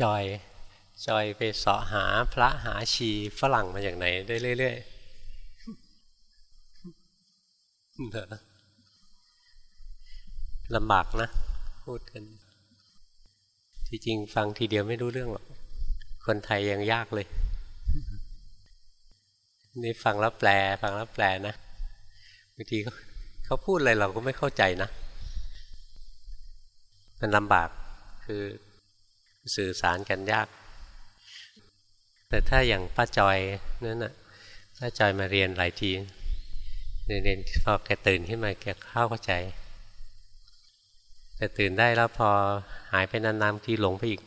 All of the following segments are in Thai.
จอยจอยไปเสาะหาพระหาชีฝรั่งมาจากไหนได้เรื่อยๆลำบากนะ พูดกันที่จริงฟังทีเดียวไม่รู้เรื่องหรอก คนไทยยังยากเลย นี่ฟังแล้วแปล ฟังแล้วแปลนะบางทีเขาพูดอะไรเราก็ไม่เข้าใจนะ มันลำบากคือ สื่อสารกันยาก แต่ถ้าอย่างป้าจอยนั่นน่ะป้าจอยมาเรียนหลายทีเรียนพอแกตื่นขึ้นมาแกเข้าเข้าใจ แต่ตื่นได้แล้วพอหายไปนานๆที่หลงไปอีก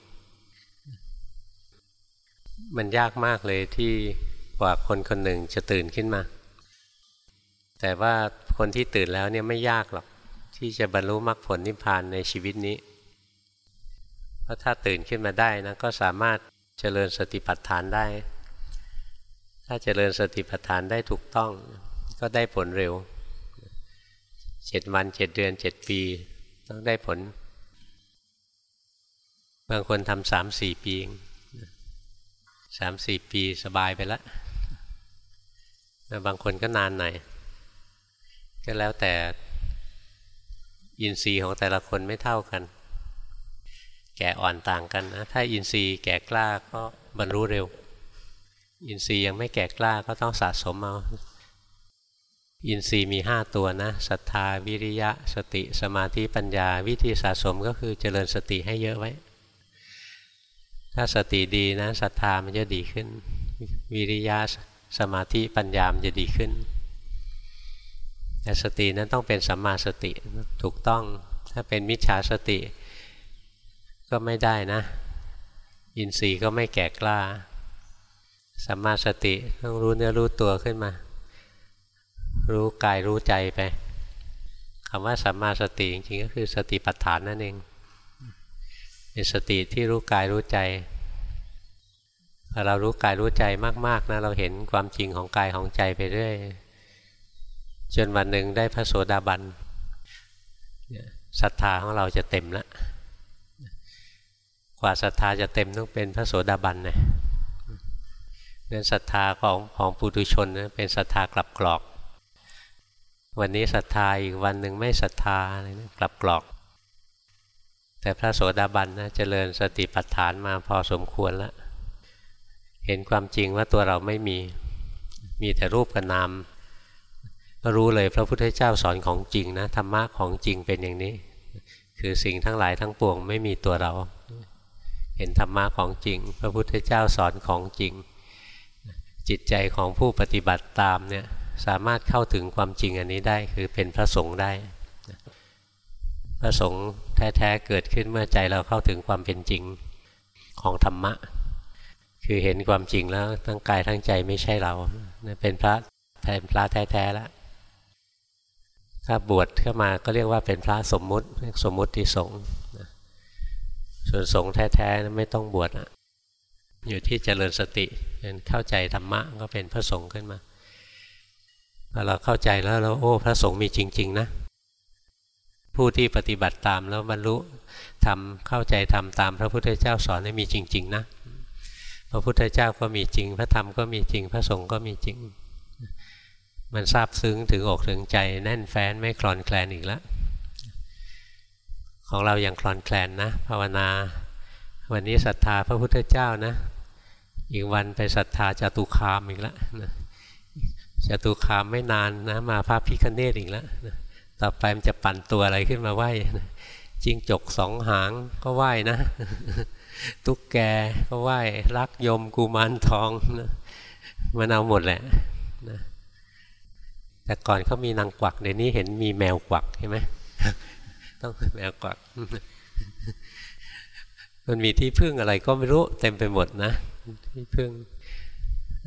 มันยากมากเลยที่กว่าคนคนหนึ่งจะตื่นขึ้นมา แต่ว่าคนที่ตื่นแล้วเนี่ยไม่ยากหรอกที่จะบรรลุมรรคผลนิพพานในชีวิตนี้ เพราะถ้าตื่นขึ้นมาได้นะก็สามารถเจริญสติปัฏฐานได้ ถ้าเจริญสติปัฏฐานได้ถูกต้อง ก็ได้ผลเร็วเจ็ดวันเจ็ดเดือนเจ็ดปี ต้องได้ผล บางคนทำสามสี่ปีสามสี่ปีสบายไปแล้วแต่บางคนก็นานหน่อยก็แล้วแต่อินทรีย์ของแต่ละคนไม่เท่ากัน แก่อ่อนต่างกันนะ ถ้าอินทรีย์แก่กล้าก็บรรลุเร็ว อินทรีย์ยังไม่แก่กล้าก็ต้องสะสมเอาอินทรีย์มีห้าตัวนะศรัทธาวิริยะ สติสมาธิปัญญา วิธีสะสมก็คือเจริญสติให้เยอะไว้ ถ้าสติดีนะศรัทธามันจะดีขึ้น วิริยะสมาธิปัญญามันจะดีขึ้นแต่สตินั้นต้องเป็นสัมมาสติถูกต้องถ้าเป็นมิจฉาสติ ก็ไม่ได้นะ อินทรีย์ก็ไม่แก่กล้าสัมมาสติต้องรู้เนื้อรู้ตัวขึ้นมา รู้กายรู้ใจไปคำว่าสัมมาสติจริงๆก็คือสติปัฏฐานนั่นเองเป็นสติที่รู้กายรู้ใจพอเรารู้กายรู้ใจมากๆนะเราเห็นความจริงของกายของใจไปเรื่อยจนวันหนึ่งได้พระโสดาบันศรัทธาของเราจะเต็มแล้ว ว่าศรัทธาจะเต็มต้องเป็นพระโสดาบันนะงั้นศรัทธาของของปุถุชนนะเป็นศรัทธากลับกรอก วันนี้ศรัทธาอีกวันหนึ่งไม่ศรัทธาอะไรนะกลับกรอก แต่พระโสดาบันนะเจริญสติปัฏฐานมาพอสมควรแล้วเห็นความจริงว่าตัวเราไม่มี มีแต่รูปกับนามก็รู้เลยพระพุทธเจ้าสอนของจริงนะธรรมะของจริงเป็นอย่างนี้ คือสิ่งทั้งหลายทั้งปวงไม่มีตัวเรา เห็นธรรมะของจริง พระพุทธเจ้าสอนของจริง จิตใจของผู้ปฏิบัติตามเนี่ยสามารถเข้าถึงความจริงอันนี้ได้คือเป็นพระสงฆ์ได้ พระสงฆ์แท้ๆเกิดขึ้นเมื่อใจเราเข้าถึงความเป็นจริงของธรรมะ คือเห็นความจริงแล้วทั้งกายทั้งใจไม่ใช่เราเป็นพระเป็นพระแท้ๆแล้วถ้าบวชเข้ามาก็เรียกว่าเป็นพระสมมุติสมมุติที่สงฆ์ ส่วนสงฆ์แท้ๆไม่ต้องบวชอะอยู่ที่เจริญสติเข้าใจธรรมะก็เป็นพระสงฆ์ขึ้นมาพอเราเข้าใจแล้วเราโอ้พระสงฆ์มีจริง ๆ นะ ผู้ที่ปฏิบัติตามแล้วบรรลุทำเข้าใจทำตามพระพุทธเจ้าสอนให้มีจริง ๆ นะ พระพุทธเจ้าก็มีจริง พระธรรมก็มีจริง พระสงฆ์ก็มีจริง มันซาบซึ้งถึงอกถึงใจแน่นแฟ้นไม่คลอนแคลนอีกแล้ว ของเราอย่างคลอนแคลนนะภาวนา วันนี้ศรัทธาพระพุทธเจ้านะ อีกวันไปศรัทธาจตุคามอีกแล้วนะจตุคามไม่นานนะมาพระพิคเนตอีกแล้วนะต่อไปมันจะปั่นตัวอะไรขึ้นมาไหวนะจิงจกสองหางก็ไหวนะ ตุ๊กแกก็ไหวรักยมกูมารทองนะมันเอาหมดแหละนะแต่ก่อนเขามีนางกวักเดี๋ยวนี้เห็นมีแมวกวักใช่ไหม ต้องแมวกวักมันมีที่พึ่งอะไรก็ไม่รู้เต็มไปหมดนะ ที่พึ่ง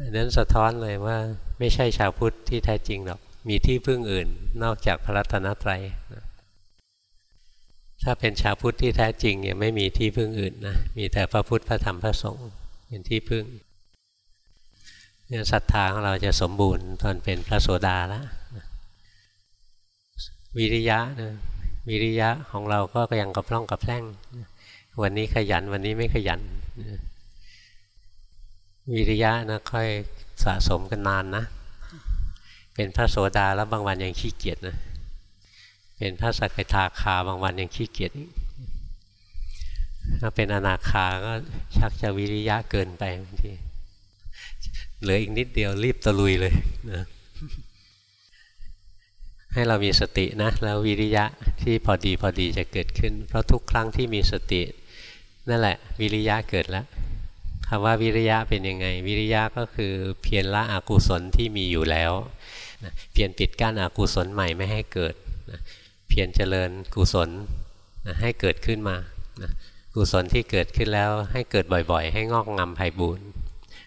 อันนั้นสะท้อนเลยว่าไม่ใช่ชาวพุทธที่แท้จริงหรอก มีที่พึ่งอื่น นอกจากพระรัตนตรัยนะถ้าเป็นชาวพุทธที่แท้จริงเนี่ยไม่มีที่พึ่งอื่นนะ มีแต่พระพุทธพระธรรมพระสงฆ์เป็นที่พึ่งเนี่ยศรัทธาของเราจะสมบูรณ์ตอนเป็นพระโสดาแล้ววิริยะนะ วิริยะของเราก็ยังกระพร่องกระแพร่ง วันนี้ขยันวันนี้ไม่ขยัน วิริยะนะค่อยสะสมกันนานนะ เป็นพระโสดาแล้วบางวันยังขี้เกียจนะ เป็นพระสักทาคาบางวันยังขี้เกียจถ้าเป็นอนาคาก็ชักจะวิริยะเกินไปบางทีเหลืออีกนิดเดียวรีบตะลุยเลยนะ ให้เรามีสตินะแล้ววิริยะที่พอดีพอดีจะเกิดขึ้น เพราะทุกครั้งที่มีสติ นั่นแหละ วิริยะเกิดแล้วคำว่าวิริยะเป็นยังไง วิริยะก็คือเพียรละอกุศลที่มีอยู่แล้วเพียรปิดกั้นอกุศลใหม่ไม่ให้เกิดเพียรเจริญกุศลให้เกิดขึ้นมากุศลที่เกิดขึ้นแล้วให้เกิดบ่อยๆ ให้งอกงามไพ่บูรณ์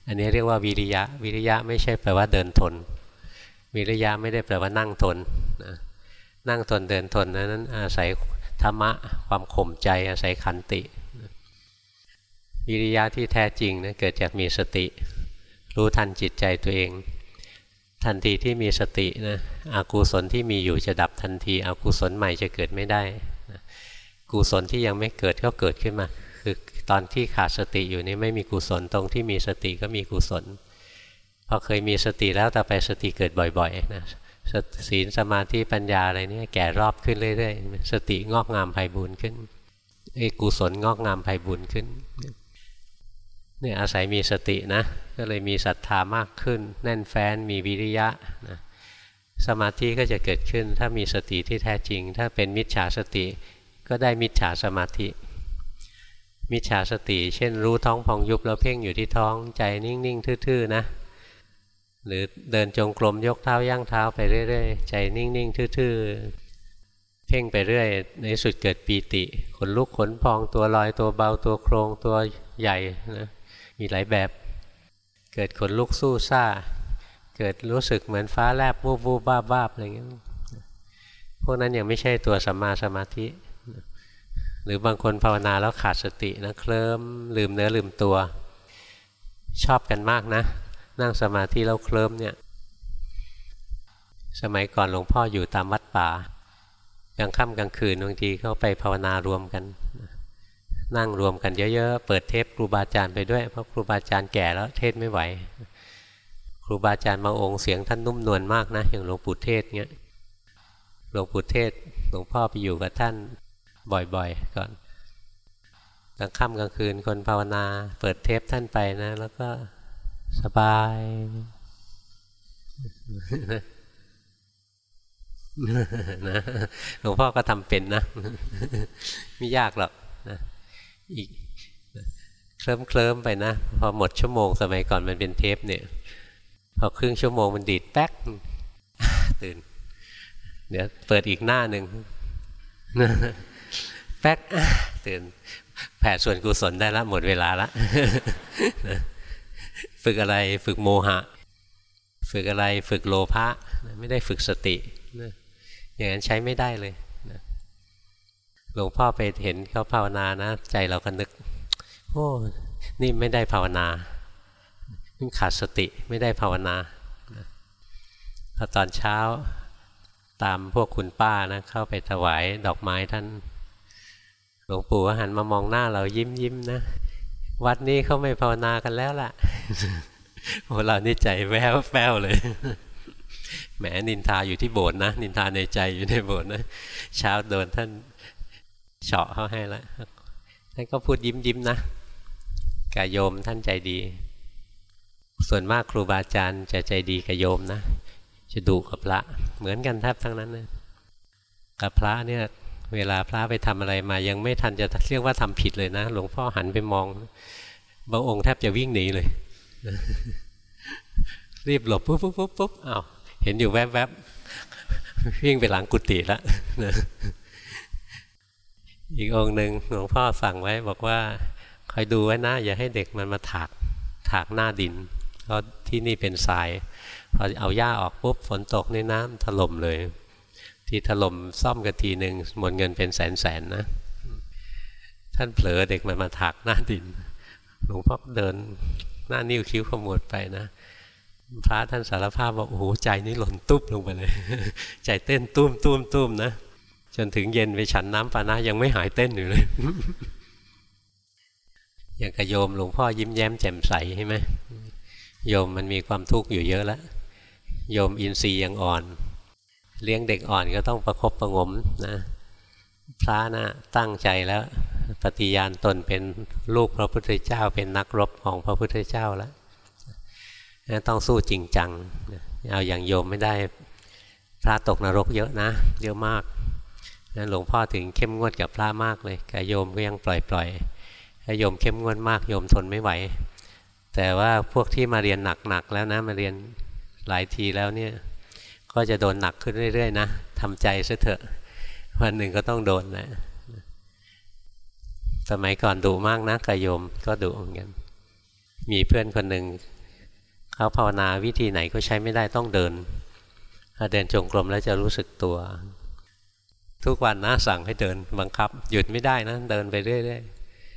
อันนี้เรียกว่าวิริยะ วิริยะไม่ใช่แปลว่าเดินทน วิริยะไม่ได้แปลว่านั่งทน นะนั่งทนเดินทนนั้นอาศัยธรรมะความข่มใจอาศัยขันติวิริยะที่แท้จริงนะเกิดจากมีสติ รู้ทันจิตใจตัวเอง ทันทีที่มีสตินะอากุศลที่มีอยู่จะดับทันทีอากุศลใหม่จะเกิดไม่ได้กุศลที่ยังไม่เกิดก็เกิดขึ้นมา คือตอนที่ขาดสติอยู่นี่ไม่มีกุศลตรงที่มีสติก็มีกุศลพอเคยมีสติแล้วแต่ไปสติเกิดบ่อยๆนะ ศีลสมาธิปัญญาอะไรนี่แก่รอบขึ้นเรื่อยๆ สติงอกงามไพ่บุญขึ้นไอ้กุศลงอกงามไพ่บุญขึ้นเนี่ยอาศัยมีสตินะก็เลยมีศรัทธามากขึ้น แน่นแฟ้นมีวิริยะนะสมาธิก็จะเกิดขึ้น ถ้ามีสติที่แท้จริง ถ้าเป็นมิจฉาสติก็ได้มิจฉาสมาธิ มิจฉาสติ เช่นรู้ท้องพองยุบแล้วเพ่งอยู่ที่ท้องใจนิ่งๆ ทื่อๆนะ หรือเดินจงกรมยกเท้าย่างเท้าไปเรื่อยๆ ใจนิ่งๆ ทื่อๆ เพ่งไปเรื่อย ในสุดเกิดปีติ ขนลุกขนพองตัวลอยตัวเบาตัวโครงตัวใหญ่นะมีหลายแบบ เกิดขนลุกสู้ซ่า เกิดรู้สึกเหมือนฟ้าแลบวูบวูบบ้าบ้าอะไรเงี้ยพวกนั้นยังไม่ใช่ตัวสัมมาสมาธิ หรือบางคนภาวนาแล้วขาดสตินะเคลิ้มลืมเนื้อลืมตัว ชอบกันมากนะ นั่งสมาธิแล้วเคลิ้มเนี่ย สมัยก่อนหลวงพ่ออยู่ตามวัดป่ากลางค่ำกลางคืนบางทีเขาไปภาวนารวมกัน นั่งรวมกันเยอะๆ เปิดเทปครูบาอาจารย์ไปด้วย เพราะครูบาอาจารย์แก่แล้วเทศไม่ไหว ครูบาอาจารย์มาองค์เสียงท่านนุ่มนวลมากนะ อย่างหลวงปู่เทศเงี้ยหลวงปู่เทศหลวงพ่อไปอยู่กับท่านบ่อยๆ ก่อนกลางค่ำกลางคืนคนภาวนา เปิดเทปท่านไปนะ แล้วก็ สบาย นะหลวงพ่อก็ทำเป็นนะ ไม่ยากหรอกนะอีกเคลิ้มเคลิ้มไปนะ พอหมดชั่วโมงสมัยก่อนมันเป็นเทปเนี่ย พอครึ่งชั่วโมงมันดีดแป๊ก ตื่น เดี๋ยวเปิดอีกหน้าหนึ่งแป๊กตื่น แผ่ส่วนกุศลได้ล้วหมดเวลาละ ฝึกอะไรฝึกโมหะ ฝึกอะไรฝึกโลภะไม่ได้ฝึกสติอย่างนั้นใช้ไม่ได้เลยหลวงพ่อไปเห็นเขาภาวนานะ ใจเราก็นึก โอ้นี่ไม่ได้ภาวนาขาดสติไม่ได้ภาวนาพอตอนเช้าตามพวกคุณป้านะเข้าไปถวายดอกไม้ท่าน หลวงปู่หันมามองหน้าเรายิ้มยิ้มนะ วัดนี้เขาไม่ภาวนากันแล้วล่ะโอ้เรานี่ใจแววแป้วเลย แหมนินทาอยู่ที่โบสถ์นะ นินทาในใจอยู่ในโบสถ์นะ เช้าโดนท่านเฉาะเขาให้แล้วท่านก็พูดยิ้มยิ้มนะกายโยมท่านใจดี ส่วนมากครูบาอาจารย์จะใจดีกับโยมนะ จะดุกับพระ เหมือนกันแทบทั้งนั้นนะกับพระเนี่ย เวลาพระไปทำอะไรมายังไม่ทันจะเรียกว่าทำผิดเลยนะ หลวงพ่อหันไปมอง บางองค์แทบจะวิ่งหนีเลย รีบหลบปุ๊บปุ๊บปุ๊บปุ๊บอ้าวเห็นอยู่แวบแวบวิ่งไปหลังกุฏิละอีกองค์หนึ่งหลวงพ่อสั่งไว้ บอกว่าคอยดูไว้นะอย่าให้เด็กมันมาถากถากหน้าดิน เพราะที่นี่เป็นทรายพอเอาหญ้าออกปุ๊บฝนตกในน้ำถล่มเลย ที่ถล่มซ่อมกันทีหนึ่งหมดเงินเป็นแสนแสนนะ ท่านเผลอเด็กมันมาถักหน้าดิน หลวงพ่อเดินหน้านิ้วคิ้วขมวดไปนะพระท่านสารภาพบอกโอ้โหใจนี่หล่นตุ้มลงไปเลย ใจเต้นตุ้มตุ้มตุ้มนะจนถึงเย็นไปฉันน้ำปานะยังไม่หายเต้นอยู่เลย อย่างกระโยมหลวงพ่อยิ้มแย้มแจ่มใสใช่ไหมโยมมันมีความทุกข์อยู่เยอะแล้วโยมอินทรีย์ยังอ่อน เลี้ยงเด็กอ่อนก็ต้องประครบประงมนะพระนะตั้งใจแล้วปฏิญาณตนเป็นลูกพระพุทธเจ้า เป็นนักรบของพระพุทธเจ้าแล้วต้องสู้จริงจังเอาอย่างโยมไม่ได้พระตกนรกเยอะนะ เยอะมากนั้นหลวงพ่อถึงเข้มงวดกับพระมากเลยกับโยมก็ยังปล่อยปล่อยถ้าโยมเข้มงวดมากโยมทนไม่ไหว แต่ว่าพวกที่มาเรียนหนักๆแล้วนะมาเรียนหลายทีแล้วเนี่ย ก็จะโดนหนักขึ้นเรื่อยๆนะทำใจซะเถอะ วันหนึ่งก็ต้องโดนนะสมัยก่อนดุมากนะกโยมก็ดุเหมือนกันมีเพื่อนคนหนึ่งเขาภาวนาวิธีไหนก็ใช้ไม่ได้ต้องเดินถ้าเดินจงกรมแล้วจะรู้สึกตัว ทุกวันนะสั่งให้เดินบังคับ หยุดไม่ได้นะเดินไปเรื่อย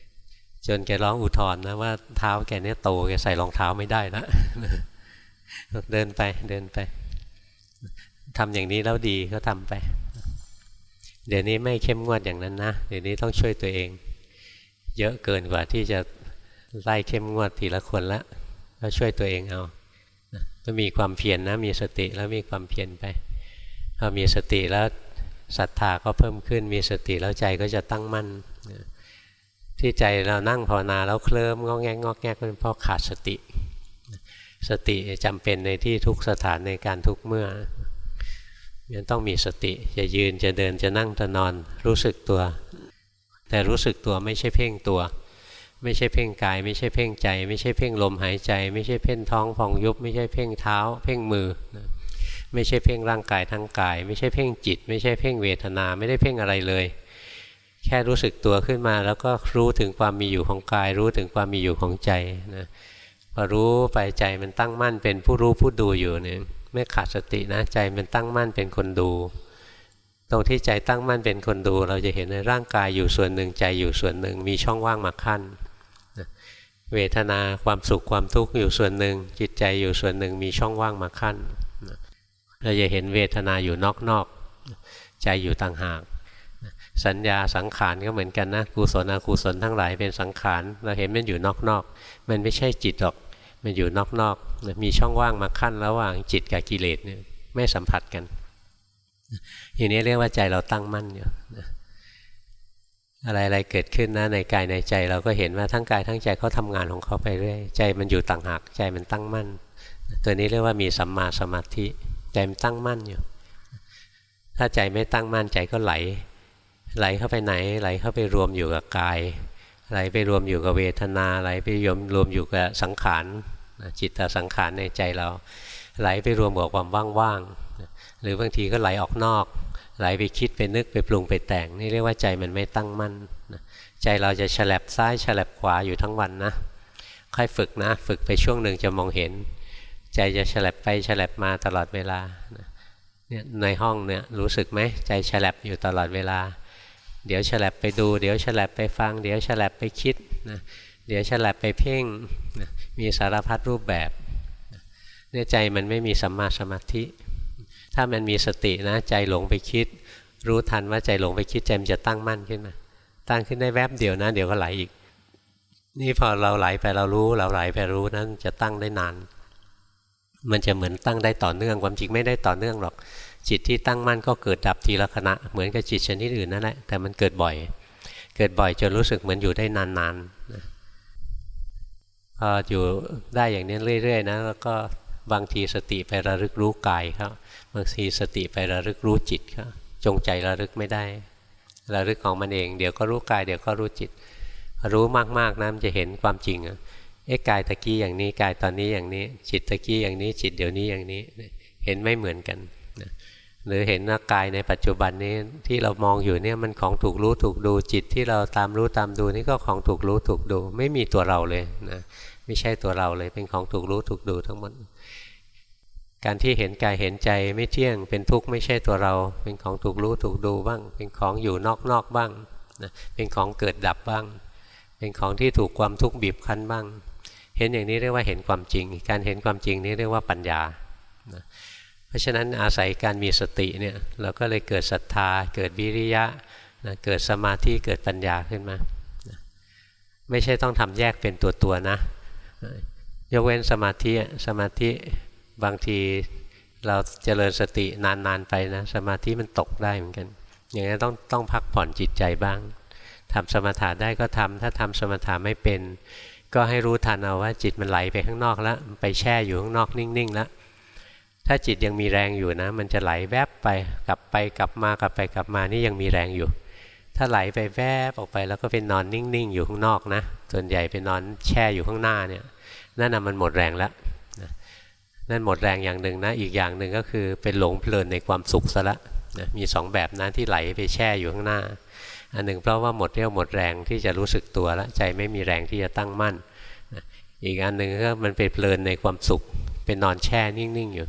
ๆจนแกร้องอุทธรนะว่าเท้าแกเนี่ยโตแกใส่รองเท้าไม่ได้นะเดินไปเดินไป ทำอย่างนี้แล้วดีก็ทำไป เดี๋ยวนี้ไม่เข้มงวดอย่างนั้นนะ เดี๋ยวนี้ต้องช่วยตัวเอง เยอะเกินกว่าที่จะไล่เข้มงวดทีละคนละก็ช่วยตัวเองเอาก็มีความเพียรนนะมีสติแล้วมีความเพียรไปพอมีสติแล้วศรัทธาก็เพิ่มขึ้น มีสติแล้วใจก็จะตั้งมั่นที่ใจเรานั่งภาวนาแล้วเคลิ้มงอแงงอแงก็เป็นเพราะขาดสติ สติจำเป็นในที่ทุกสถานในการทุกเมื่อ ยันต้องมีสติจะยืนจะเดินจะนั่งจะนอน รู้สึกตัว แต่รู้สึกตัวไม่ใช่เพ่งตัว ไม่ใช่เพ่งกาย ไม่ใช่เพ่งใจ ไม่ใช่เพ่งลมหายใจ ไม่ใช่เพ่งท้องฟองยุบ ไม่ใช่เพ่งเท้า เพ่งมือ ไม่ใช่เพ่งร่างกายทั้งกาย ไม่ใช่เพ่งจิต ไม่ใช่เพ่งเวทนาไม่ได้เพ่งอะไรเลย แค่รู้สึกตัวขึ้นมาแล้วก็รู้ถึงความมีอยู่ของกาย รู้ถึงความมีอยู่ของใจนะพอรู้ไปใจมันตั้งมั่นเป็นผู้รู้ผู้ดูอยู่เนี่ย ไม่ขาดสตินะใจมันตั้งมั่นเป็นคนดู ตรงที่ใจตั้งมั่นเป็นคนดู เราจะเห็นในร่างกายอยู่ส่วนหนึ่งใจอยู่ส่วนหนึ่ง มีช่องว่างมาขั้นเวทนาความสุขความทุกข์อยู่ส่วนหนึ่ง จิตใจอยู่ส่วนหนึ่งมีช่องว่างมาขั้นเราจะเห็นเวทนาอยู่นอกๆใจอยู่ต่างหากสัญญาสังขารก็เหมือนกันนะกุศลอกุศลทั้งหลายเป็นสังขารเราเห็นมันอยู่นอกๆ มันไม่ใช่จิตหรอก มันอยู่นอกๆมีช่องว่างมาขั้นระหว่างจิตกับกิเลสเนี่ยไม่สัมผัสกันอย่างนี้เรียกว่าใจเราตั้งมั่นอยู่อะไรๆเกิดขึ้นนะในกายในใจเราก็เห็นว่าทั้งกายทั้งใจเขาทางานของเขาไปเรื่อยใจมันอยู่ต่างหากใจมันตั้งมั่น ตัวนี้เรียกว่ามีสัมมาสมาธิใจมันตั้งมั่นอยู่ ถ้าใจไม่ตั้งมั่นใจก็ไหล ไหลเข้าไปไหน ไหลเข้าไปรวมอยู่กับกาย ไหลไปรวมอยู่กับเวทนาไหลไปรวมรวมอยู่กับสังขาร จิตตสังขารในใจเราไหลไปรวมกับความว่างๆหรือบางทีก็ไหลออกนอก ไหลไปคิดไปนึกไปปรุงไปแต่ง นี่เรียกว่าใจมันไม่ตั้งมั่นใจเราจะฉลับซ้ายฉลับขวาอยู่ทั้งวันนะค่อยฝึกนะ ฝึกไปช่วงหนึ่งจะมองเห็น ใจจะฉลับไปฉลับมาตลอดเวลาเนี่ยในห้องเนี่ยรู้สึกไหมใจฉลับอยู่ตลอดเวลา เดี๋ยวฉลับไปดู เดี๋ยวฉลับไปฟัง เดี๋ยวฉลับไปคิดนะเดี๋ยวฉลับไปเพ่งนะ มีสารพัดรูปแบบเนี่ยใจมันไม่มีสัมมาสมาธิ ถ้ามันมีสตินะใจหลงไปคิด รู้ทันว่าใจหลงไปคิดใจมันจะตั้งมั่นขึ้นมา ตั้งขึ้นได้แวบเดียวนะ เดี๋ยวก็ไหลอีก นี่พอเราไหลไปเรารู้ เราไหลไปรู้นั้นจะตั้งได้นาน มันจะเหมือนตั้งได้ต่อเนื่องความจริงไม่ได้ต่อเนื่องหรอก จิตที่ตั้งมั่นก็เกิดดับทีละขณะเหมือนกับจิตชนิดอื่นนั่นแหละแต่มันเกิดบ่อย เกิดบ่อยจนรู้สึกเหมือนอยู่ได้นานๆ พออยู่ได้อย่างนี้เรื่อยๆนะแล้วก็บางทีสติไประลึกรู้กายครับบางทีสติไประลึกรู้จิตครับจงใจระลึกไม่ได้ระลึกของมันเอง เดี๋ยวก็รู้กายเดี๋ยวก็รู้จิต รู้มากๆนะมันจะเห็นความจริงอะเอ๊ะกายตะกี้อย่างนี้กายตอนนี้อย่างนี้ จิตตะกี้อย่างนี้จิตเดี๋ยวนี้อย่างนี้ เห็นไม่เหมือนกัน หรือเห็นว่ากายในปัจจุบันนี้ที่เรามองอยู่เนี่ยมันของถูกรู้ถูกดูจิตที่เราตามรู้ตามดูนี่ก็ของถูกรู้ถูกดู ไม่มีตัวเราเลยนะไม่ใช่ตัวเราเลยเป็นของถูกรู้ถูกดูทั้งหมดการที่เห็นกายเห็นใจไม่เที่ยงเป็นทุกข์ไม่ใช่ตัวเรา เป็นของถูกรู้ถูกดูบ้าง เป็นของอยู่นอกๆบ้างนะเป็นของเกิดดับบ้าง เป็นของที่ถูกความทุกข์บีบคั้นบ้าง เห็นอย่างนี้เรียกว่าเห็นความจริง การเห็นความจริงนี้เรียกว่าปัญญา ราะฉะนั้นอาศัยการมีสติเนี่ยเราก็เลยเกิดศรัทธา เกิดวิริยะนะเกิดสมาธิเกิดปัญญาขึ้นมานะไม่ใช่ต้องทำแยกเป็นตัวตัวนะ ยกเว้นสมาธิสมาธิบางทีเราเจริญสตินานๆไปนะ สมาธิมันตกได้เหมือนกัน อย่างนี้ต้องต้องพักผ่อนจิตใจบ้างทำสมถะได้ก็ทำถ้าทำสมถะไม่เป็น ก็ให้รู้ทันเอาว่าจิตมันไหลไปข้างนอกแล้วไปแช่อยู่ข้างนอกนิ่งๆแล้ว ถ้าจิตยังมีแรงอยู่นะ มันจะไหลแวบไปกลับไปกลับมากลับไปกลับมานี่ยังมีแรงอยู่ ถ้าไหลไปแวบออกไปแล้วก็เป็นนอนนิ่งๆอยู่ข้างนอกนะ ส่วนใหญ่เป็นนอนแช่อยู่ข้างหน้าเนี่ยนั่นน่ะมันหมดแรงแล้วนั่นหมดแรงอย่างหนึ่งนะ อีกอย่างหนึ่งก็คือเป็นหลงเพลินในความสุขซะละนะมีสองแบบนะที่ไหลไปแช่อยู่ข้างหน้า อันหนึ่งเพราะว่าหมดเรี่ยวหมดแรงที่จะรู้สึกตัวแล้วใจไม่มีแรงที่จะตั้งมั่นอีกอันหนึ่งก็มันเป็นเพลินในความสุขเป็นนอนแช่นิ่งๆอยู่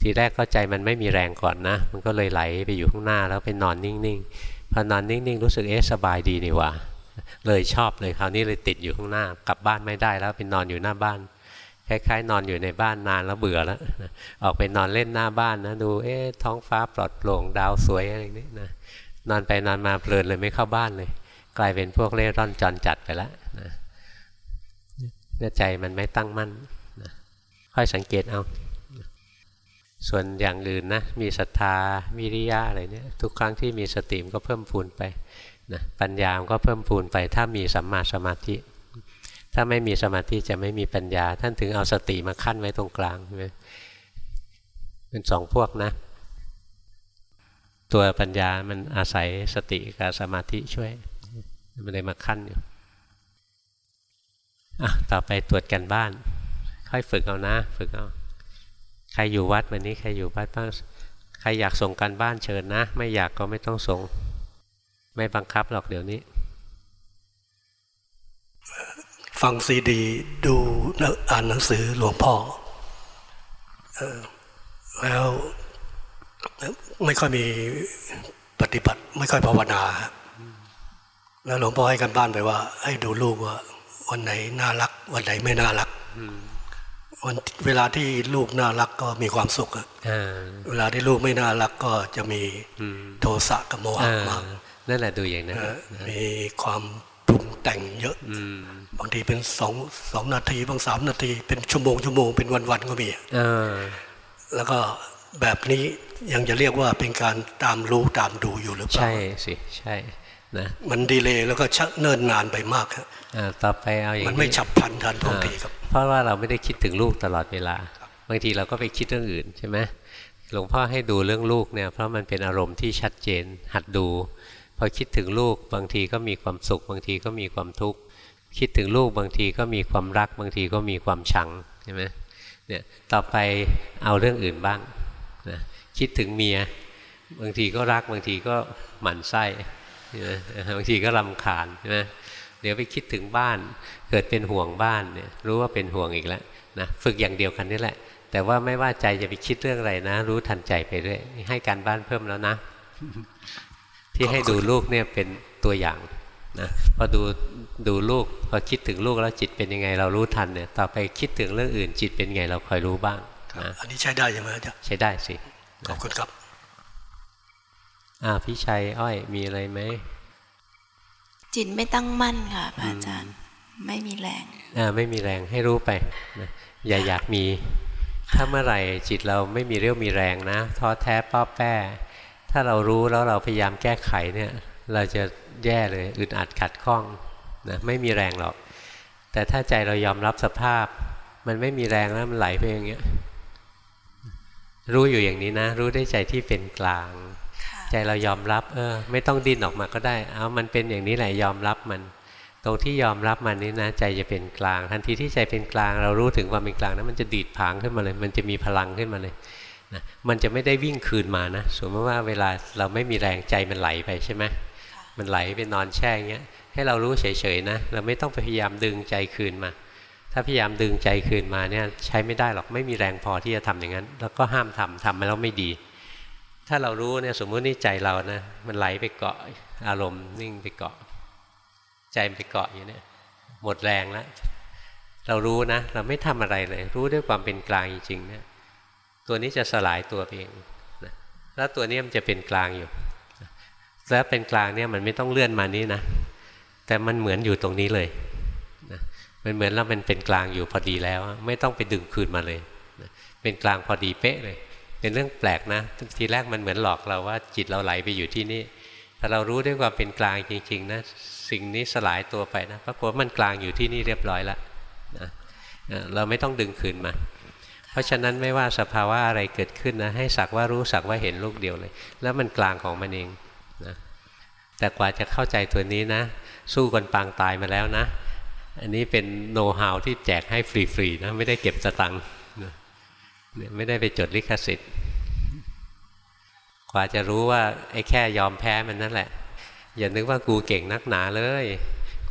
ทีแรกก็ใจมันไม่มีแรงก่อนนะ มันก็เลยไหลไปอยู่ข้างหน้าแล้วเป็นอนนิ่งๆพอนอนนิ่งๆรู้สึกเอ๊ะสบายดีนี่ว่าเลยชอบเลยคราวนี้เลยติดอยู่ข้างหน้ากลับบ้านไม่ได้แล้วเป็นอนอยู่หน้าบ้านคล้ายๆ นอนอยู่ในบ้านนานแล้วเบื่อแล้วออกไปนอนเล่นหน้าบ้านนะดูเอ๊ะท้องฟ้าปลอดโปร่งดาวสวยอะไรนี้นะนอนไปนอนมาเพลินเลยไม่เข้าบ้านเลย กลายเป็นพวกเล่ร่อนจรจัดไปแล้วนะเนื้อใจมันไม่ตั้งมั่นนะค่อยสังเกตเอา ส่วนอย่างอื่นนะมีศรัทธาวิริยะอะไรเนี่ยทุกครั้งที่มีสติมก็เพิ่มพูนไปนะปัญญามก็เพิ่มพูนไป ถ้ามีสัมมาสมาธิ ถ้าไม่มีสมาธิจะไม่มีปัญญา ท่านถึงเอาสติมาขั้นไว้ตรงกลางใช่ไหมเป็นสองพวกนะ ตัวปัญญามันอาศัยสติกับสมาธิช่วย มันเลยมาขั้นอยู่อะต่อไปตรวจกันบ้าน ค่อยฝึกเอานะ ฝึกเอา ใครอยู่วัดวันนี้ใครอยู่วัดบ้างใครอยากส่งกันบ้านเชิญนะ ไม่อยากก็ไม่ต้องส่ง ไม่บังคับหรอกเดี๋ยวนี้ ฟังซีดี ดูอ่านหนังสือหลวงพ่อแล้วไม่ค่อยมีปฏิบัติ ไม่ค่อยภาวนา แล้วหลวงพ่อให้กันบ้านไปว่า ให้ดูลูกว่า วันไหนน่ารัก วันไหนไม่น่ารัก วันเวลาที่ลูกน่ารักก็มีความสุขเวลาที่ลูกไม่น่ารักก็จะมีโทสะกับโมหะมากนั่นแหละดูอย่างนั้นมีความปรุงแต่งเยอะบางทีเป็นสองสองนาทีบางสามนาทีเป็นชั่วโมงชั่วโมงเป็นวันวันก็มีแล้วก็แบบนี้ยังจะเรียกว่าเป็นการตามรู้ตามดูอยู่หรือเปล่าใช่สิใช่ นะมันดีเลยแล้วก็ชักเนิ่นนานไปมากครับต่อไปเอาอย่างนี้มันไม่ฉับพลันทันท่วงทีครับ เพราะว่าเราไม่ได้คิดถึงลูกตลอดเวลา บางทีเราก็ไปคิดเรื่องอื่นใช่ไหมหลวงพ่อให้ดูเรื่องลูกเนี่ยเพราะมันเป็นอารมณ์ที่ชัดเจน หัดดู พอคิดถึงลูกบางทีก็มีความสุข บางทีก็มีความทุกข์คิดถึงลูกบางทีก็มีความรัก บางทีก็มีความชังใช่ไหมเนี่ยต่อไปเอาเรื่องอื่นบ้างนะคิดถึงเมีย บางทีก็รักบางทีก็หมั่นไส้ บางทีก็รำคาญใช่ไหมเดี๋ยวไปคิดถึงบ้าน เกิดเป็นห่วงบ้านเนี่ยรู้ว่าเป็นห่วงอีกแล้วนะฝึกอย่างเดียวกันนี่แหละ แต่ว่าไม่ว่าใจจะไปคิดเรื่องอะไรนะ รู้ทันใจไปเรื่อยให้การบ้านเพิ่มแล้วนะ ที่ให้ดูลูกเนี่ยเป็นตัวอย่างนะพอดูดูลูกพอคิดถึงลูกแล้วจิตเป็นยังไง เรารู้ทันเนี่ยต่อไปคิดถึงเรื่องอื่นจิตเป็นไงเราคอยรู้บ้างนะอันนี้ใช้ได้ใช่ไหมอาจารย์ใช้ได้สิขอบคุณครับ อ่าพี่ชัยอ้อยมีอะไรไหมจิตไม่ตั้งมั่นค่ะพระอาจารย์ ไม่มีแรงอ่าไม่มีแรงให้รู้ไปนะอย่าอยากมี ถ้าเมื่อไหร่จิตเราไม่มีเรี่ยวมีแรงนะท้อแท้ป้อแป้ ถ้าเรารู้แล้วเราพยายามแก้ไขเนี่ย เราจะแย่เลยอึดอัดขัดข้องนะไม่มีแรงหรอก แต่ถ้าใจเรายอมรับสภาพ มันไม่มีแรงแล้วมันไหลไปอย่างเงี้ยรู้อยู่อย่างนี้นะ รู้ได้ใจที่เป็นกลาง ใจเรายอมรับ เออ ไม่ต้องดิ้นออกมาก็ได้ เอามันเป็นอย่างนี้แหละยอมรับมัน ตรงที่ยอมรับมันนี่นะ ใจจะเป็นกลาง ทันทีที่ใจเป็นกลาง เรารู้ถึงความเป็นกลางนะมันจะดีดผางขึ้นมาเลย มันจะมีพลังขึ้นมาเลยนะมันจะไม่ได้วิ่งคืนมานะสมมติว่าเวลาเราไม่มีแรงใจมันไหลไปใช่ไหมมันไหลไปนอนแช่เงี้ยให้เรารู้เฉยๆนะ เราไม่ต้องพยายามดึงใจคืนมา ถ้าพยายามดึงใจคืนมาเนี่ยใช้ไม่ได้หรอกไม่มีแรงพอที่จะทำอย่างนั้น แล้วก็ห้ามทำทำมาแล้วไม่ดี ถ้าเรารู้เนี่ยสมมตินี่ใจเรานะมันไหลไปเกาะอารมณ์นิ่งไปเกาะ ใจไปเกาะอย่างนี้หมดแรงแล้วเรารู้นะ เราไม่ทำอะไรเลย รู้ด้วยความเป็นกลางจริงๆเนี่ยตัวนี้จะสลายตัวเองนะแล้วตัวนี้มันจะเป็นกลางอยู่แล้วเป็นกลางเนี่ยมันไม่ต้องเลื่อนมานี้นะแต่มันเหมือนอยู่ตรงนี้เลยมันเหมือนเราเป็นเป็นกลางอยู่พอดีแล้ว ไม่ต้องไปดึงคืนมาเลยเป็นกลางพอดีเป๊ะเลย เป็นเรื่องแปลกนะทีแรกมันเหมือนหลอกเราว่าจิตเราไหลไปอยู่ที่นี่ถ้าเรารู้ด้วยความเป็นกลางจริง ๆ นะ สิ่งนี้สลายตัวไปนะปรากฏว่ามันกลางอยู่ที่นี่เรียบร้อยแล้วนะเราไม่ต้องดึงคืนมา เพราะฉะนั้นไม่ว่าสภาวะอะไรเกิดขึ้นนะให้สักว่ารู้สักว่าเห็นลูกเดียวเลย แล้วมันกลางของมันเองนะแต่กว่าจะเข้าใจตัวนี้นะ สู้กันปางตายมาแล้วนะ อันนี้เป็นโน้ตฮาวที่แจกให้ฟรีๆนะไม่ได้เก็บสตังค์ ไม่ได้ไปจดลิขสิทธิ์กว่าจะรู้ว่าไอ้แค่ยอมแพ้มันนั่นแหละ อย่านึกว่ากูเก่งนักหนาเลย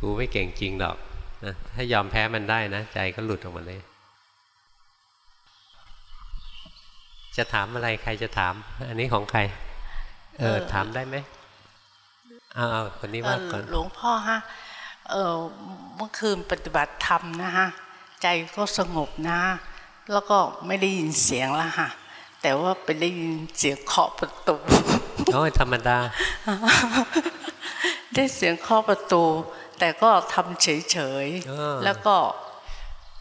กูไม่เก่งจริงหรอกนะถ้ายอมแพ้มันได้นะ ใจก็หลุดออกมาเลย จะถามอะไรใครจะถาม อันนี้ของใคร เออ ถามได้ไหมเอาเอาคนนี้ว่าก่อนหลวงพ่อฮะเออเมื่อคืนปฏิบัติธรรมนะฮะ ใจก็สงบนะ แล้วก็ไม่ได้ยินเสียงแล้วฮะแต่ว่าไปได้ยินเสียงเคาะประตูโอ้ยธรรมดา ได้เสียงเคาะประตู แต่ก็ทำเฉยเออๆแล้วก็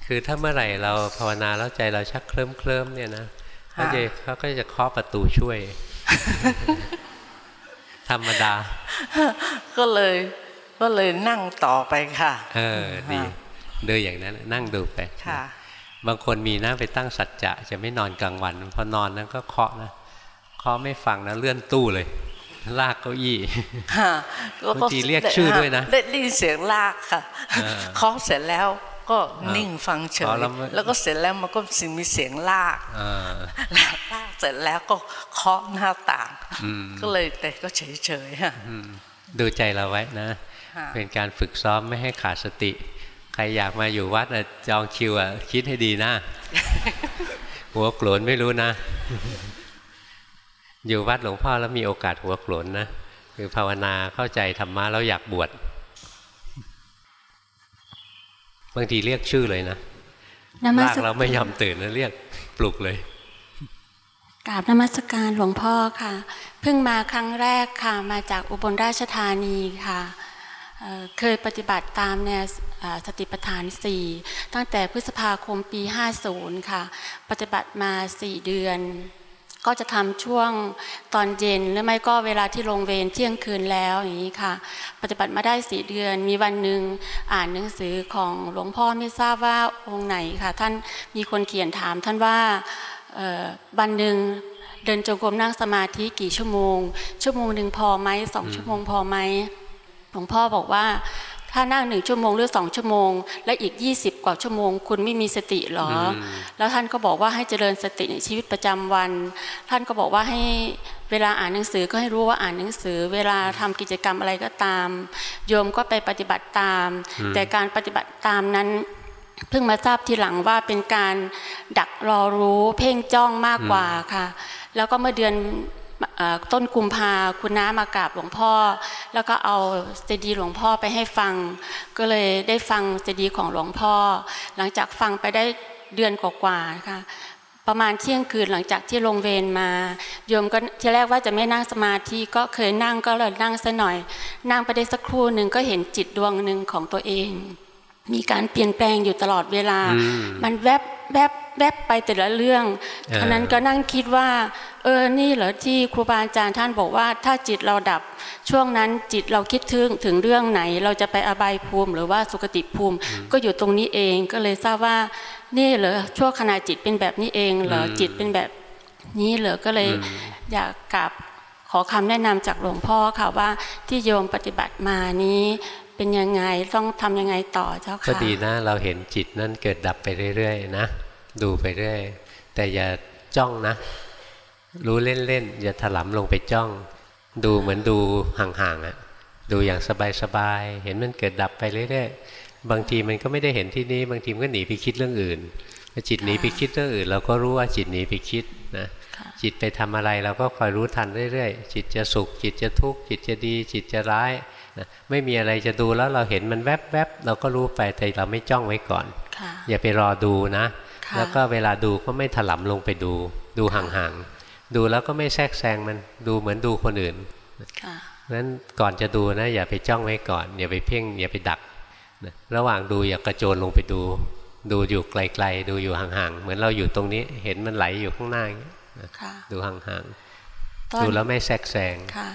คือถ้าเมื่อไหร่เราภาวนาแล้วใจเราชักเคลิ้มเคลิ้มๆเนี่ยนะเขาจะเขาก็จะเคาะประตูช่วย ธรรมดา ก็เลยก็เลยนั่งต่อไปค่ะ เออดีดูอย่างนั้นนั่งดูไปค่ะ บางคนมีนะไปตั้งสัจจะจะไม่นอนกลางวันพอนอนนั้นก็เคาะนะเคาะไม่ฟังนะเลื่อนตู้เลย ลากเก้าอี้ค่ะแล้วบางทีเรียกชื่อด้วยนะได้ได้ยินเสียงลากค่ะเออเคาะเสร็จแล้วก็นิ่งฟังเฉอ๋อยแล้วไม่แล้วก็เสร็จแล้วมันก็สิ่งมีเสียงลากเออลากเสร็จแล้วก็เคาะหน้าต่างอืมก็เลยแต่ก็เฉยๆค่ะอืมดูใจเราไว้นะค่ะเป็นการฝึกซ้อมไม่ให้ขาดสติใค รอยากมาอยู่วัดน่ะจองคิวอะคิดให้ดีนะหัวโกรนไม่รู้นะ อยู่วัดหลวงพ่อแล้วมีโอกาสหัวโกรนนะคือภาวนาเข้าใจธรรมะแล้วอยากบวชบางทีเรียกชื่อเลยนะนมัลากสเราไม่ยอมตื่นนะเรียกปลุกเลยกราบนมัสการหลวงพ่อค่ะ เพิ่งมาครั้งแรกค่ะ มาจากอุบลราชธานีค่ะ เคยปฏิบัติตามแนวอ่าสติปัฏฐานสี่ตั้งแต่พฤษภาคมปี 50 ค่ะ ปฏิบัติมา 4 เดือน ก็จะทำช่วงตอนเย็น หรือไม่ก็เวลาที่ลงเวรเที่ยงคืนแล้วอย่างนี้ค่ะ ปฏิบัติมาได้สี่เดือน มีวันหนึ่งอ่านหนังสือของหลวงพ่อไม่ทราบว่าองค์ไหนค่ะ ท่านมีคนเขียนถามท่านว่าวันหนึ่งเดินจงกรมนั่งสมาธิกี่ชั่วโมง ชั่วโมงหนึ่งพอไหมสองชั่วโมงพอไหม หลวงพ่อบอกว่าถ้านั่งหนึ่งชั่วโมงหรือสองชั่วโมง และอีก 20 กว่าชั่วโมง คุณไม่มีสติเหรออมแล้วท่านก็บอกว่าให้เจริญสติในชีวิตประจำวัน ท่านก็บอกว่าให้เวลาอ่านหนังสือก็ให้รู้ว่าอ่านหนังสือ เวลาทำกิจกรรมอะไรก็ตาม โยมก็ไปปฏิบัติตาม แต่การปฏิบัติตามนั้นเพิ่งมาทราบทีหลังว่าเป็นการดักรอรู้เพ่งจ้องมากกว่าค่ะ แล้วก็เมื่อเดือนเอ่อ ต้นกุมภาคุณน้ามากราบหลวงพ่อ แล้วก็เอาซีดีหลวงพ่อไปให้ฟัง ก็เลยได้ฟังซีดีของหลวงพ่อ หลังจากฟังไปได้เดือนกว่าๆค่ะประมาณเที่ยงคืนหลังจากที่ลงเวรมาโยมก็ที่แรกว่าจะไม่นั่งสมาธิก็เคยนั่งก็เลยนั่งซะหน่อย นั่งไปได้สักครู่หนึ่งก็เห็นจิตดวงหนึ่งของตัวเอง มีการเปลี่ยนแปลงอยู่ตลอดเวลาอืมมันแวบแวบ แวบไปแต่ละเรื่องเออฉะนั้นก็นั่งคิดว่า เออนี่เหรอที่ครูบาอาจารย์ท่านบอกว่า ถ้าจิตเราดับ ช่วงนั้นจิตเราคิดถึงถึงเรื่องไหน เราจะไปอบายภูมิ หรือว่าสุคติภูมิ ก็อยู่ตรงนี้เองก็เลยทราบว่า นี่เหรอช่วงขณะจิตเป็นแบบนี้เองเหรออืมจิตเป็นแบบนี้เหรอก็เลยอืมอยากกราบขอคำแนะนำจากหลวงพ่อค่ะว่าที่โยมปฏิบัติมานี้เป็นยังไงต้องทำยังไงต่อเจ้าค่ะก็ดีนะเราเห็นจิตนั่นเกิดดับไปเรื่อยๆนะ ดูไปเรื่อยแต่อย่าจ้องนะ รู้เล่นๆอย่าถลำลงไปจ้อง ดูเหมือนดูห่างๆอะดูอย่างสบายๆเห็นมันเกิดดับไปเรื่อยๆบางทีมันก็ไม่ได้เห็นที่นี้ บางทีมันก็หนีไปคิดเรื่องอื่นพอจิตหนีไปคิดเรื่องอื่น เราก็รู้ว่าจิตหนีไปคิดนะค่ะจิตไปทำอะไรเราก็คอยรู้ทันเรื่อยๆ จิตจะสุข จิตจะทุกข์จิตจะดี จิตจะร้ายนะไม่มีอะไรจะดูแล้วเราเห็นมันแวบๆเราก็รู้ไปแต่เราไม่จ้องไว้ก่อนค่ะอย่าไปรอดูนะค่ะ แล้วก็เวลาดูก็ไม่ถลำลงไปดู ดูห่างๆ ดูแล้วก็ไม่แทรกแซงมันดูเหมือนดูคนอื่นค่ะนั้นก่อนจะดูนะ อย่าไปจ้องไว้ก่อน อย่าไปเพ่ง อย่าไปดักนะระหว่างดูอย่ากระโจนลงไปดู ดูอยู่ไกลๆ ดูอยู่ห่างๆ เหมือนเราอยู่ตรงนี้ เห็นมันไหลอยู่ข้างหน้าอย่างเงี้ยนะค่ะดูห่างตอนๆดูแล้วไม่แทรกแซงค่ะ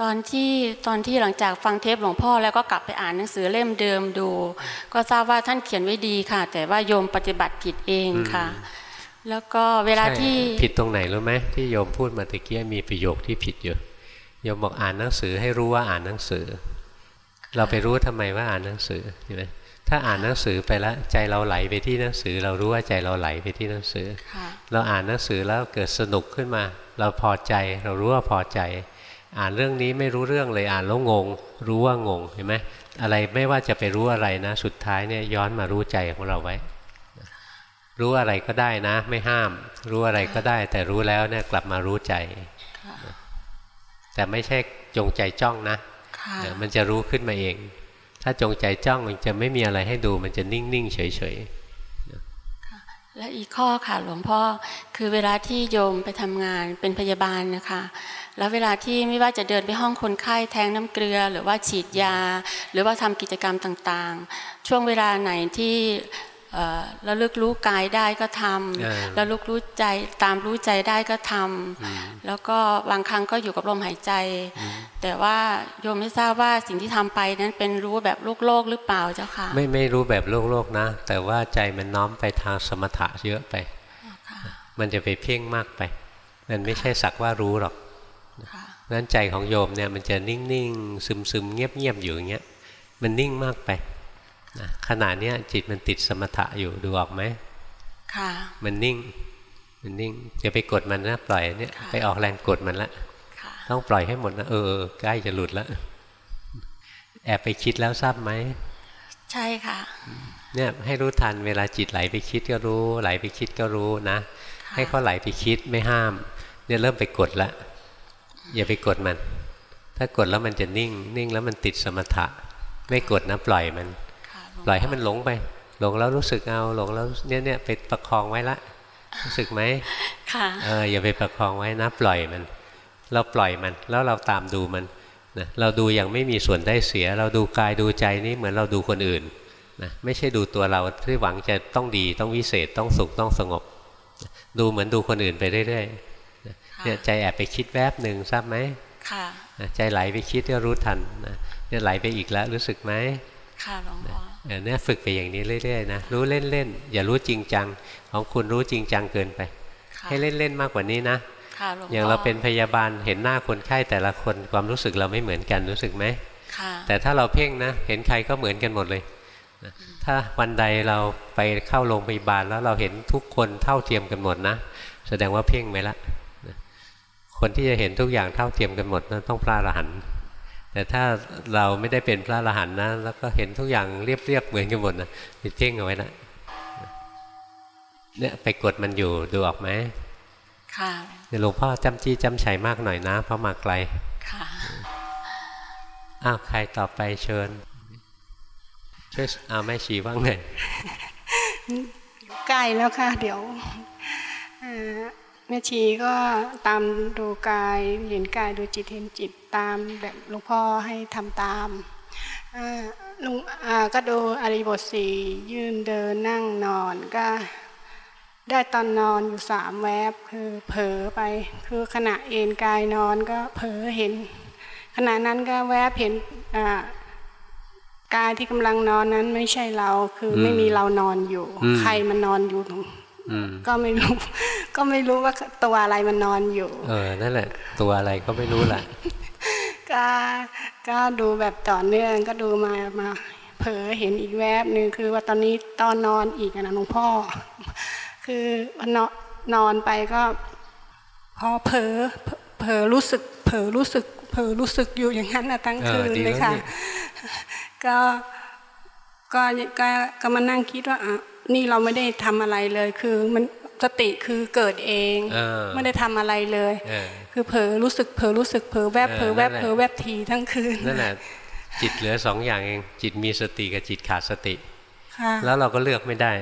ตอนที่ตอนที่หลังจากฟังเทปหลวงพ่อแล้วก็กลับไปอ่านหนังสือเล่มเดิมดู ก็ทราบว่าท่านเขียนไว้ดีค่ะ แต่ว่าโยมปฏิบัติผิดเองค่ะ แล้วก็เวลาใช่ที่ผิดตรงไหนรู้ไหมที่โยมพูดมาตะเกียมีประโยคที่ผิดอยู่โยมบอกอ่านหนังสือให้รู้ว่าอ่านหนังสือ เราไปรู้ทำไมว่าอ่านหนังสือใช่ไหมถ้าอ่านหนังสือไปแล้วใจเราไหลไปที่หนังสือ เรารู้ว่าใจเราไหลไปที่หนังสือค่ะเราอ่านหนังสือแล้วเกิดสนุกขึ้นมา เราพอใจ เรารู้ว่าพอใจ อ่านเรื่องนี้ไม่รู้เรื่องเลยอ่านแล้วงง รู้ว่างงเห็นไหมอะไรไม่ว่าจะไปรู้อะไรนะ สุดท้ายเนี่ยย้อนมารู้ใจของเราไว้ รู้อะไรก็ได้นะ ไม่ห้าม รู้อะไรก็ได้ แต่รู้แล้วเนี่ยกลับมารู้ใจ แต่ไม่ใช่จงใจจ้องนะค่ะเดี๋ยวมันจะรู้ขึ้นมาเอง ถ้าจงใจจ้องมันจะไม่มีอะไรให้ดูมันจะนิ่ง ๆ เฉยและอีกข้อค่ะหลวงพ่อคือเวลาที่โยมไปทำงานเป็นพยาบาลนะคะ แล้วเวลาที่ไม่ว่าจะเดินไปห้องคนไข้แทงน้ำเกลือ หรือว่าฉีดยา หรือว่าทำกิจกรรมต่างๆ ช่วงเวลาไหนที่เอ่อระลึกรู้กายได้ก็ทเออำระลึกรู้ใจตามรู้ใจได้ก็ทำแล้วก็บางครั้งก็อยู่กับลมหายใจ แต่ว่าโยมไม่ทราบว่าสิ่งที่ทำไปนั้นเป็นรู้แบบโลกโลกๆหรือเปล่าเจ้าค่ะๆไม่ไม่รู้แบบโลกโลกๆนะ แต่ว่าใจมันน้อมไปทางสมถะเยอะไป มันจะไปเพ่งมากไป มันไม่ใช่สักว่ารู้หรอกค่ะ นั้นใจของโยมเนี่ยมันจะนิ่งๆ ซึมๆ เงียบๆ อยู่อย่างเงี้ย มันนิ่งมากไปนะขณะเนี้ยจิตมันติดสมถะอยู่ดูออกไหมค่ะ มันนิ่ง มันนิ่งอย่าไปกดมันนะปล่อยเนี่ยค่ะไปออกแรงกดมันละค่ะต้องปล่อยให้หมดนะเออเออใกล้จะหลุดแล้วแอบไปคิดแล้วทราบไหมใช่ค่ะ เนี่ยให้รู้ทันเวลาจิตไหลไปคิดก็รู้ ไหลไปคิดก็รู้นะค่ะให้เขาไหลไปคิดไม่ห้าม เนี่ยเริ่มไปกดแล้ว อย่าไปกดมัน ถ้ากดแล้วมันจะนิ่ง นิ่งแล้วมันติดสมถะ ไม่กดนะปล่อยมันค่ะปล่อยให้มันหลงไป หลงแล้วรู้สึกเอา หลงแล้วเนี่ยเนี่ยไปประคองไว้ละ รู้สึกไหมค่ะเอออย่าไปประคองไว้นะ ปล่อยมัน เราปล่อยมัน แล้วเราตามดูมันนะเราดูอย่างไม่มีส่วนได้เสีย เราดูกายดูใจนี่เหมือนเราดูคนอื่นนะไม่ใช่ดูตัวเราที่หวังจะต้องดีต้องวิเศษต้องสุขต้องสงบ ดูเหมือนดูคนอื่นไปเรื่อยๆนะ เนี่ยใจแอบไปคิดแวบหนึ่งทราบไหมค่ะนะใจไหลไปคิดก็รู้ทันนะเนี่ยไหลไปอีกแล้วรู้สึกไหมค่ะหลวงพ่อเออเนี่ยฝึกไปอย่างนี้เรื่อยๆนะรู้เล่นๆอย่ารู้จริงจัง ของคุณรู้จริงจังเกินไปค่ะให้เล่นๆมากกว่านี้นะค่ะหลวงพ่ออย่างเราเป็นพยาบาลเห็นหน้าคนไข้แต่ละคนความรู้สึกเราไม่เหมือนกันรู้สึกไหมค่ะแต่ถ้าเราเพ่งนะ เห็นใครก็เหมือนกันหมดเลยนะถ้าวันใดเราไปเข้าโรงพยาบาลแล้วเราเห็นทุกคนเท่าเทียมกันหมดนะ แสดงว่าเพ่งไปละนะ คนที่จะเห็นทุกอย่างเท่าเทียมกันหมดนั้นต้องพระอรหันต์แต่ถ้าเราไม่ได้เป็นพระอรหันต์นะแล้วก็เห็นทุกอย่างเรียบๆเหมือนกันหมดนะไปเพ่งเอาไว้ละเนี่ยไปกดมันอยู่ดูออกไหมค่ะเดี๋ยวหลวงพ่อจำจี้จำชัยมากหน่อยนะเพราะมาไกลค่ะอ้าวใครต่อไปเชิญช่วยเอาแม่ชีว่างหน่อยใกล้แล้วค่ะ เดี๋ยวเอ่อ แม่ชีก็ตามดูกายเห็นกายดูจิตเห็นจิตตามแบบหลวงพ่อให้ทำตามเอ่อลุงอ่าก็ดูอริบทสี่ยืนเดินนั่งนอนก็ได้ตอนนอนอยู่สามแวบคือเผลอไปคือขณะเอนกายนอนก็เผลอเห็น ขณะนั้นก็แวบเห็นอ่ากายที่กำลังนอนนั้นไม่ใช่เราคืออมไม่มีเรานอนอยู่อืมใครมันนอนอยู่ตรงอืม ก็ไม่รู้ ก็ไม่รู้ว่าตัวอะไรมันนอนอยู่ เออ นั่นแหละ ตัวอะไรก็ไม่รู้แหละก็ก็ดูแบบต่อเนื่องก็ดูมามาเผลอเห็นอีกแวบหนึ่งคือว่าตอนนี้ตอนนอนอีกอะนะหลวงพ่อ คือพอนอนนอนไปก็ พอเผลอเผลอรู้สึก เผลอรู้สึก เผลอรู้สึกอยู่อย่างนั้นนะทั้งเออคืนดีเลยแล้วค่ะเนี่ยก็ก็ก็ก็มานั่งคิดว่าอะ นี่เราไม่ได้ทำอะไรเลย คือมันสติคือเกิดเองเออไม่ได้ทำอะไรเลยเออคือเผลอรู้สึกเผลอรู้สึกเผลอแวบเออเผลอแวบนั่นแหละเผลอแวบทีทั้งคืนนั่นแหละจิตเหลือสองอย่างเอง จิตมีสติกับจิตขาดสติค่ะแล้วเราก็เลือกไม่ได้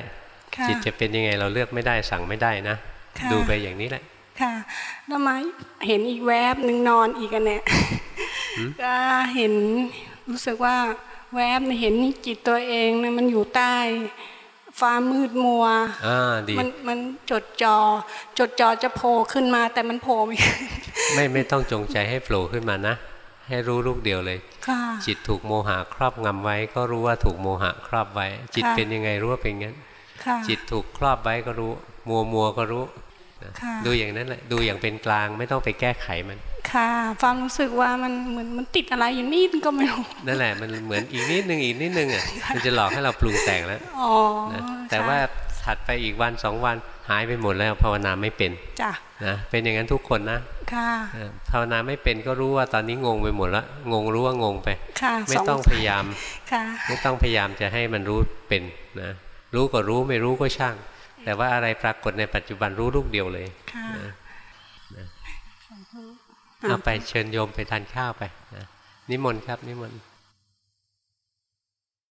ค่ะจิตจะเป็นยังไงเราเลือกไม่ได้สั่งไม่ได้นะค่ะดูไปอย่างนี้แหละ ค่ะแล้วมาเห็นอีกแวบหนึ่งนอนอีกอันเนี่ยก็เห็นรู้สึกว่าแวบเห็นจิตตัวเองนะมันอยู่ใต้ ฟ้ามืดมัวอ่าดีมันมันจดจอ จดจอจะโผล่ขึ้นมา แต่มันโผล่ไม่ขึ้นไม่ไม่ต้องจงใจให้โผล่ขึ้นมานะ ให้รู้ลูกเดียวเลยค่ะจิตถูกโมหะครอบงำไว้ ก็รู้ว่าถูกโมหะครอบไว้ จิตค่ะเป็นยังไงรู้ว่าเป็นงั้นค่ะจิตถูกครอบไว้ก็รู้ มัวมัวก็รู้นะค่ะดูอย่างนั้นแหละดูอย่างเป็นกลางไม่ต้องไปแก้ไขมัน ค่ะความรู้สึกว่ามันเหมือนมันติดอะไรอยู่นิดก็ไม่รู้นั่นแหละมันเหมือนอีกนิดนึงอีกนิดนึงอะมันจะหลอกให้เราปรุงแต่งแล้วอ๋อนะแต่ค่ะว่าถัดไปอีกวันสองวันหายไปหมดแล้วภาวนาไม่เป็นจ้ะนะเป็นอย่างนั้นทุกคนนะค่ะเออภาวนาไม่เป็นก็รู้ว่าตอนนี้งงไปหมดแล้วงงรู้ว่างงไปค่ะไม่สต้องพยายามค่ะไม่ต้องพยายามจะให้มันรู้เป็นนะรู้ก็รู้ไม่รู้ก็ช่าง แต่ว่าอะไรปรากฏในปัจจุบันรู้ลูกเดียวเลยค่ะนะนะ เอาไปเชิญโยมไปทานข้าวไปนะนิมนต์ครับนิมนต์